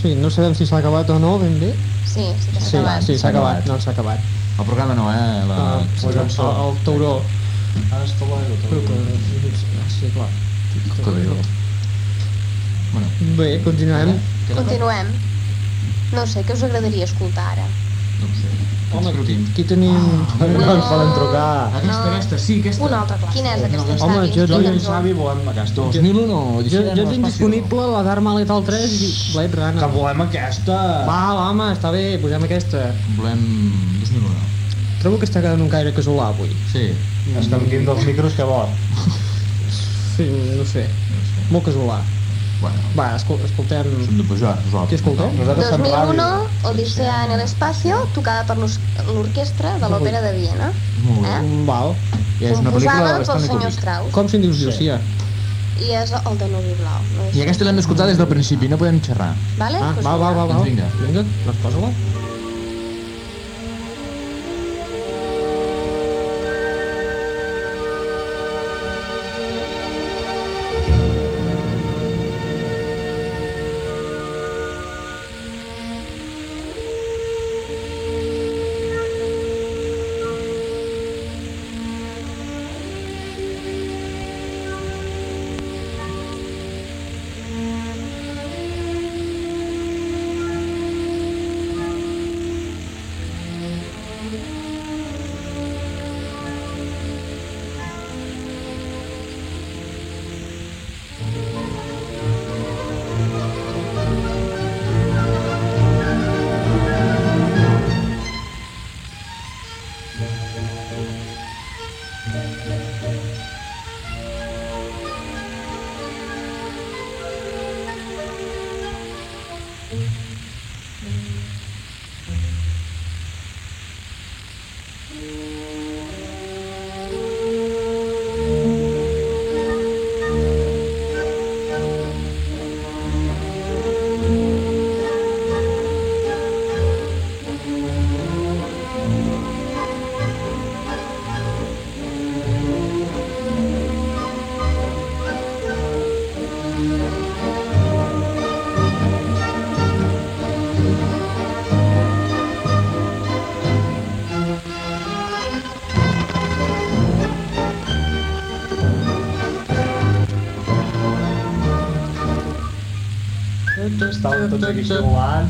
sí, no sabem si s'ha acabat o no, ben bé. Sí, sí que Sí, s'ha acabat. sí, s'ha acabat, no s'ha acabat. El programa no, eh? La... Ah, el, el, el tauró. Hasta luego, Crocodilo. Sí, clar. Cocodrilo. Bueno, Bé, continuem. Continuem. No sé, què us agradaria escoltar ara? No ho sé. Home, Discutim. aquí tenim... No ens poden trucar. Aquesta, aquesta, sí, aquesta. Una altra classe. Quina és aquesta, Home, Xavi? jo- Jo i en Digue'ns-ho. Xavi volem aquesta. 2001, Jo, jo tinc disponible la Dharma Letal 3 i Blade Que Runner. volem aquesta. Va, home, està bé, posem aquesta. Volem 2001. Trobo que està quedant un caire casolà avui. Sí. Estem dins dels micros que vol. Sí, no sé. Molt casolà. Bueno, Va, escol escoltem... som de pujar, nosaltres. Què escoltem? Nosaltres fem 2001, ràdio. Odissea en el espacio, tocada per l'os- l'orquestra de l'Òpera de Viena. Molt bé. Eh? Val. I és una pel·lícula Composada de pel Stanley senyor Kubrick. Strauss. Com se'n dius, Llucia? I és el de Nubi Blau. No és... I aquesta l'hem d'escoltar des del principi, no podem xerrar. Vale? Ah, Pues val, val, val, val. Doncs vinga. Vinga, doncs posa-la. Estàvem tots aquí xiulant.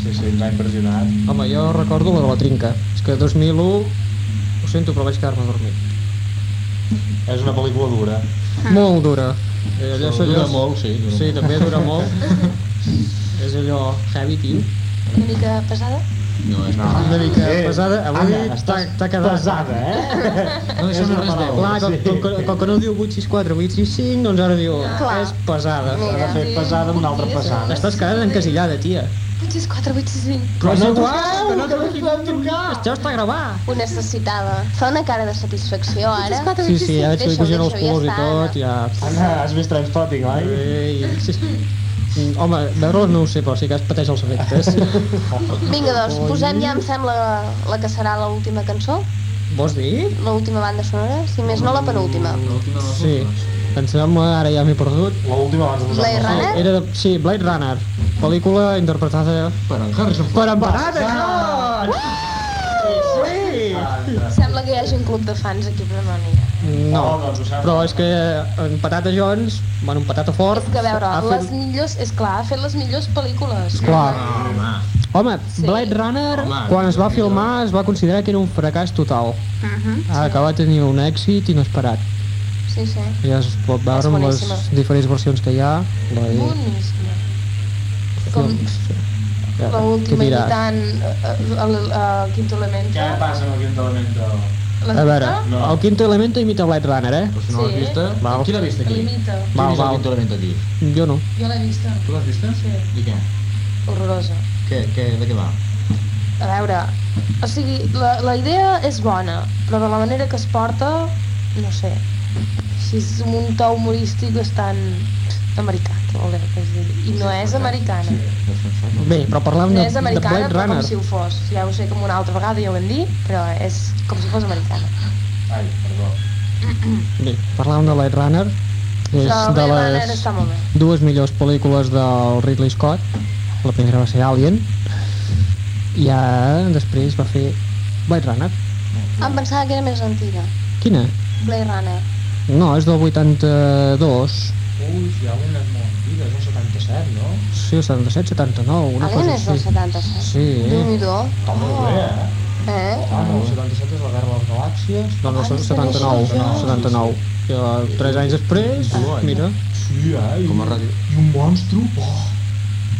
Sí, sí, ens ha impressionat. Home, jo recordo la de la trinca. És que 2001, ho sento, però vaig quedar-me dormit. És una pel·lícula dura. Molt dura. Eh, allò, Dura allò, molt, sí, dura sí, molt. també dura molt. és allò heavy, tio. Una mica pesada? No, és no. Una mica Eh, pesada. Avui t'ha quedat... pesada, eh? No, això no és res veu. Clar, com, com, que- com que no diu 864, 865, doncs ara diu, Clar. és pesada. S'ha de fer pesada amb una altra pesada. Estàs quedant encasillada, tia. 8, 6, 4, 8, 6, 5. Però no no t'ho t'ho que no te l'equipem trucar! Això està gravat. Ho necessitava. Fa una cara de satisfacció, ara. Sí, sí, ja veig que li pugen els colors i tot, ja... Anna, has vist Transpotting, oi? Sí, sí. Mm, Home, veure-la no ho sé, però sí que es pateix els efectes. Vinga, doncs, posem ja, em sembla, la que serà l'última cançó. Vols dir? L'última banda sonora, si més no la penúltima. L'última de les Sí. Em sembla, ara ja m'he perdut. L'última abans de posar Blade Runner? Era de, sí, Blade Runner. Pel·lícula interpretada Per en Harrison per Ford. en Patata Sí, Sembla que hi hagi un club de fans aquí, però no n'hi ha. No, Oh, doncs però és que en Patata Jones, bueno, en Patata Ford... És que a veure, ha les fet... millors, és clar, ha fet les millors pel·lícules. Clar. Home, Home, Blade Runner, Home. quan es va filmar, es va considerar que era un fracàs total. Mhm. Ha acabat tenir un èxit inesperat. Sí, sí. Ja es pot veure amb les diferents versions que hi ha. Boníssima. Com Ja, l'última diràs? imitant eh, el, el, el Quinto Elemento. Què passa amb el quinto elemento? L'has A veure, vista? No. el Quinto Elemento imita Blade Runner, eh? però si no l'has Sí. vista... Val. Qui l'ha vist aquí? L'imita. Qui Val, el val. quinto element aquí? Jo no. Jo l'he vista. Tu l'has vista? Sí. I què? Horrorosa. Què, què, de què va? A veure, o sigui, la, la idea és bona, però de la manera que es porta, no sé, si és un to humorístic bastant americà, i no és americana. Bé, però parlem No de, és de americana, Blade però com Runner. si ho fos. Ja ho sé com una altra vegada, ja ho vam dir, però és com si fos americana. Ai, perdó. Bé, parlàvem de Blade Runner. És Però de Blade Runner les dues millors pel·lícules del Ridley Scott. La primera va ser Alien. I ja després va fer Blade Runner. Em pensava que era més antiga. Quina? Blade Runner. No, és del 82. Ui, és molt antiga, és el 77, no? Sí, el 77, 79, una Alien cosa és del així. 77. Sí. Déu-n'hi-do. Està molt bé, eh? Eh? Ah, no, el 77 és la Guerra de les Galàxies. No, no, de 79, néixer jo. 79. I, uh, tres anys després, mira, Sí, eh? I, Com a ràdio. I un monstru. Oh.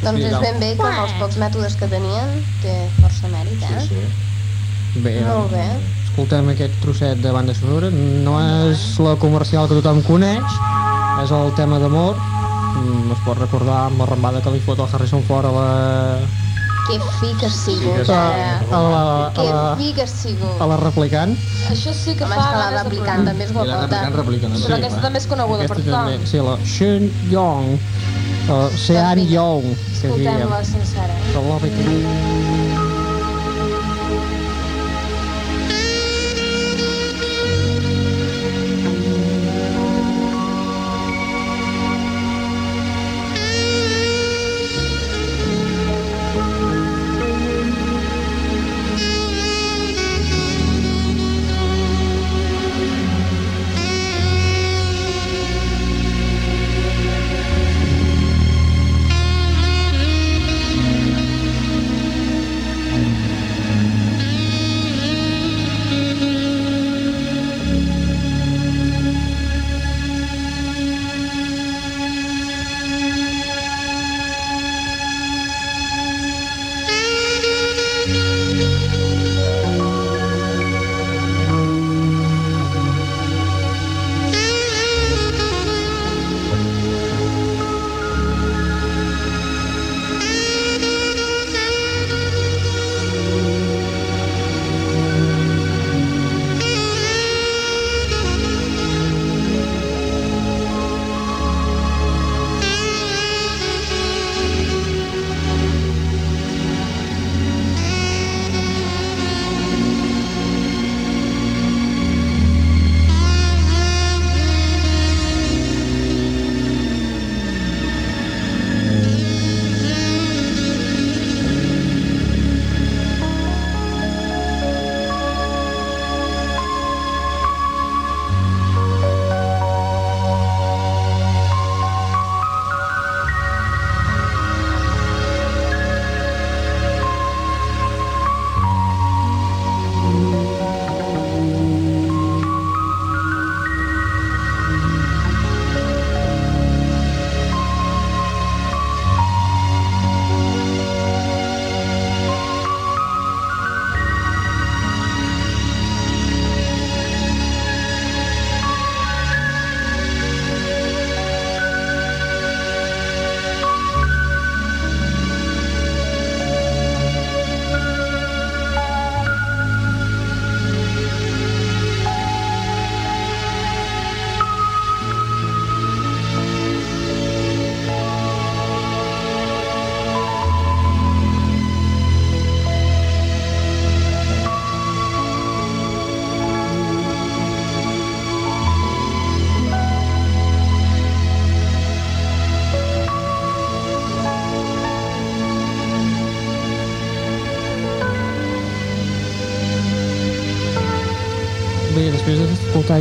Doncs Sí, és ben bé que amb els pocs mètodes que tenien té força mèrit, eh? Sí, sí. bé, Molt bé. Escoltem aquest trosset de banda sonora. No és la comercial que tothom coneix, és el tema d'amor. Mm, Es pot recordar amb la rambada que li fot el Harrison Ford a la, Que fi que has sigut, a, eh? a la, a Que la, fi que sigut. a la replicant. Això sí que Home, fa que la replicant també és I la guapota. replicant replica? Però aquesta també és coneguda per Aquesta tothom. també, sí, la Sean Young, uh, Sean vinga, Young, que diríem. Escoltem-la sencera. Però la veritat- després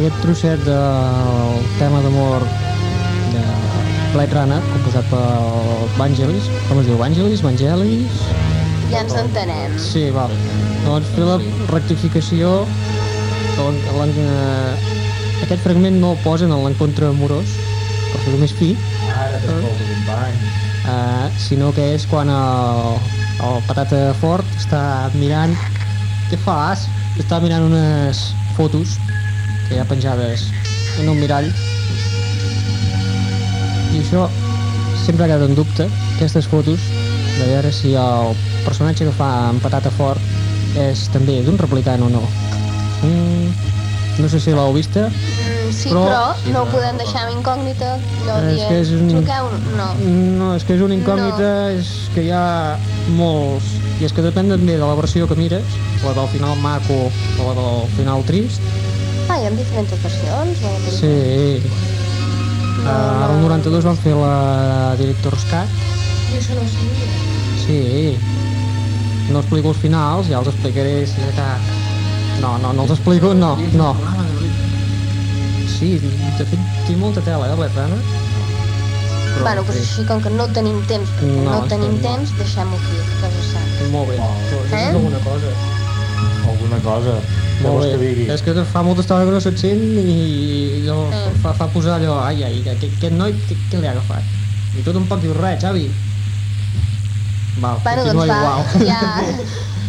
aquest trosset del tema d'amor de Blade Runner, composat pel Vangelis, com es diu, Vangelis, Vangelis... Ja ens entenem. Sí, val. Doncs fer la rectificació l'en- eh, aquest fragment no el posen en l'encontre amorós, per fer-ho més fi, uh, sinó que és quan el, el patata fort està mirant... Què fas? Està mirant unes fotos que hi ha penjades en un mirall i això sempre ha quedat en dubte, aquestes fotos, de veure si el personatge que fa en patata fort és també d'un replicant o no. Mm, no sé si l'heu vista. Mm, sí, Però- però, Sí, no ho no. podem deixar amb incògnita, no És dient, que és un- truqueu, no. No, és que és una incògnita, és que hi ha molts... I és que depèn també de la versió que mires, la del final maco o la del final trist. Ah, hi ha diferents la pel·lícula? Sí. Uh, ara el 92 van fer la Director's Cut. Jo això no ho sabia. Sí. No explico els finals, ja els explicaré si de cap. No, no, no els explico, no, no. Sí, de fet, té molta tela, eh, Runner. Però, Bueno, doncs sí. així, com que no tenim temps, perquè No, no, tenim no. temps, deixem-ho aquí, que es sap. Molt bé. Eh? alguna cosa. Alguna cosa. Molt bé. que digui? És que fa molta estona que no se't sent i allò Eh. fa, fa posar allò, ai, ai, aquest, aquest noi, què, què li ha agafat? I tu tampoc dius res, Xavi. Val, Bueno, continua doncs va, igual. ja...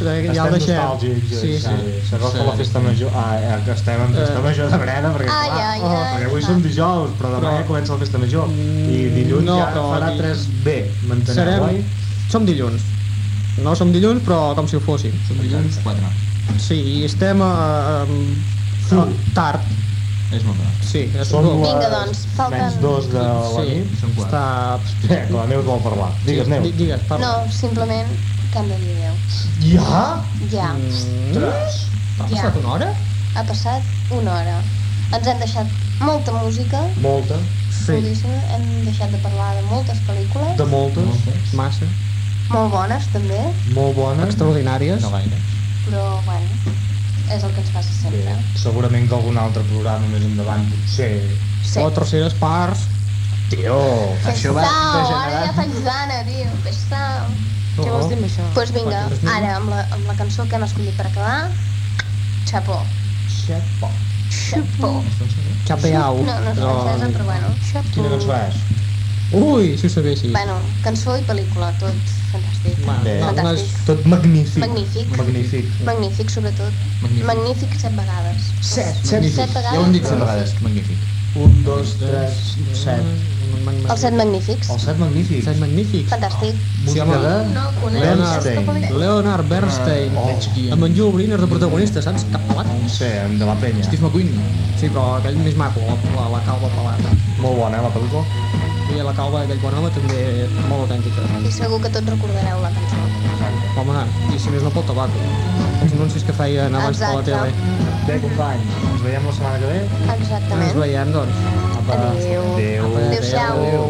ja Estem el deixem. nostàlgics, Sí, sí. S'acosta Sí. la festa major. Ah, ja que estem en festa Eh. major de Breda, perquè Ai, clar, ai, oh, ai. perquè avui som dijous, però demà Però- ja comença la festa major. I Mm, dilluns no, ja però farà di- 3B, m'enteneu, Serem... oi? Som dilluns. No som dilluns, però com si ho fóssim. Som dilluns 4. Sí, i estem a... Uh, tard. És molt clar. Sí, és Som no. Vinga, doncs, falten- menys dos de la sí, nit. Són quatre. està... Eh, que la Neus vol parlar. Digues, sí, Neus. di- Digues, parla. No, simplement canvi de vídeo. Ja? Ja, Ostres. ha Ja. passat una hora? ha passat una hora. Ens hem deixat molta música, Molta. moltíssima, hem deixat de parlar de moltes pel·lícules, De moltes. Massa. molt bones també, Molt bones. Extraordinàries. No gaire. Però bueno, és el que ens passa sempre. Segurament que algun altre programa més endavant potser... Sí. O terceres parts. Tio, això va Pesau, ara ja degenerar. faig gana, tio, pesau. Què vols dir amb això? Doncs pues vinga, ara amb la, amb la cançó que hem escollit per acabar, xapó. Xapo. Xapó. Xapeau. No, no és francesa, però bueno, xapó. Quina cançó és? Ui, si ho sabessis. Bueno, cançó i pel·lícula, tot fantàstic. Bé. no, no és... Fantàstic. Tot magnífic. Magnífic. Magnífic. Magnífic, sobretot. Magnífic. Magnífic set vegades. Set, set. Set Ja ho hem vegades. dit set vegades. Magnífic. Un, dos, tres, set. Els set magnífics. Els set magnífics. Set magnífics. Fantàstic. Música home. de No pel·lícula. Leonard Bernstein. Oh. Amb en Joe Briner de protagonista, saps? Cap pelat. Sí, de la penya. Steve McQueen. Sí, però aquell més maco, la, la, la calva pelada. Molt bona, eh, la pel·lícula? I la calva d'aquell bon home també molt autèntica. I segur que tots recordareu la cançó. Home, i si més no pel tabac. Els anuncis que feien abans per la Exacte. tele. Bé, company, ens veiem la setmana que ve. Ens Exactament. veiem, doncs. Apa. Adéu. Adéu. Apa, Adéu-siau. Adéu.